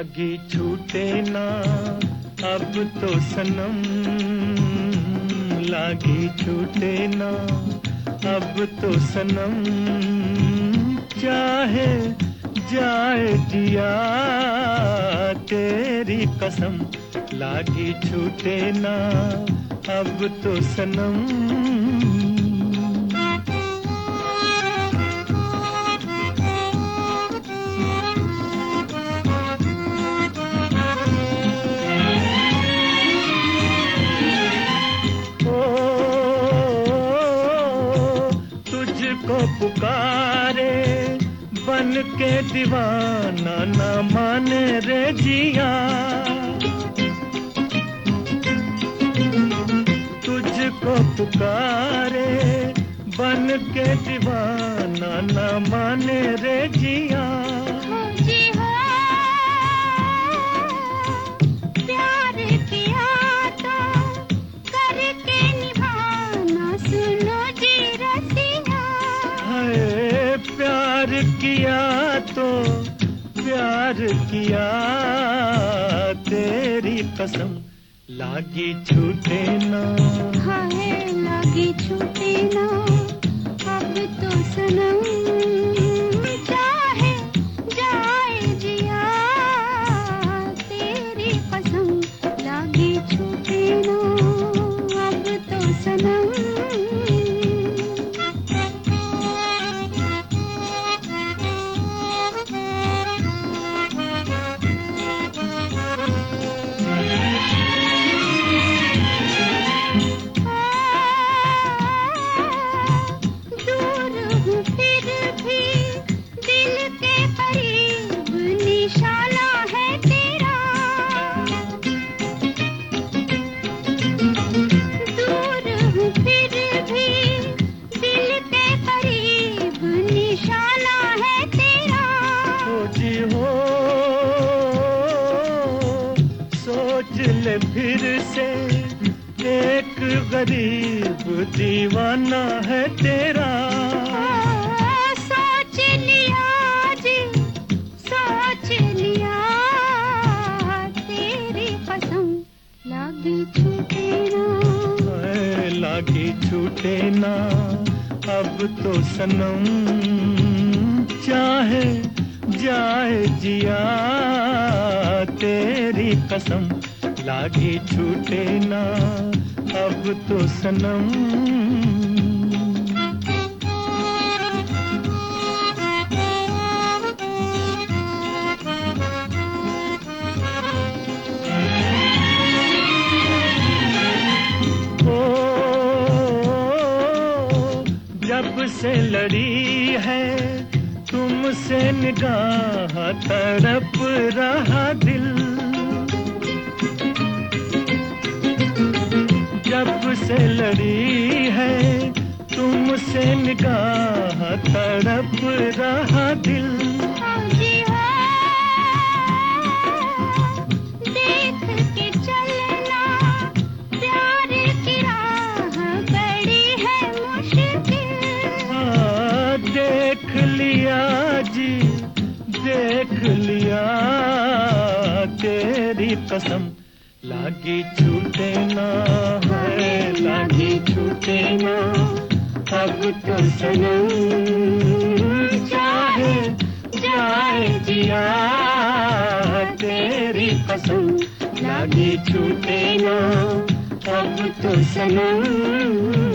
लागी छूटे ना अब तो सनम। लागी छूटे ना अब तो सनम। चाहे जाए जिया तेरी कसम, लागी छूटे ना अब तो सनम। पुकारे बन के दीवाना न माने रे जिया। तुझको पुकारे, बन के दीवाना न माने रे जिया। किया तो प्यार किया तेरी कसम लागी छूटे ना। हाय लागी छूटे ले फिर से। एक गरीब दीवाना है तेरा। सोच लिया सोच लिया तेरी कसम लागी छूटे ना। लागी छूटे ना अब तो सनम चाहे जाए जिया तेरी कसम लागी छूटे ना अब तो सनम। जब से लड़ी है तुमसे निगाह तड़प रहा दिल। जब से लड़ी है तुमसे निगाह तड़प रहा दिल। देख के चलना प्यार की राह बड़ी है देख लिया जी देख लिया, तेरी कसम। लागी छूटे ना है, लागी छूटे ना। अब तो सनम चाहे जाए जिया, तेरी कसम। लागी छूटे ना, अब तो सनम।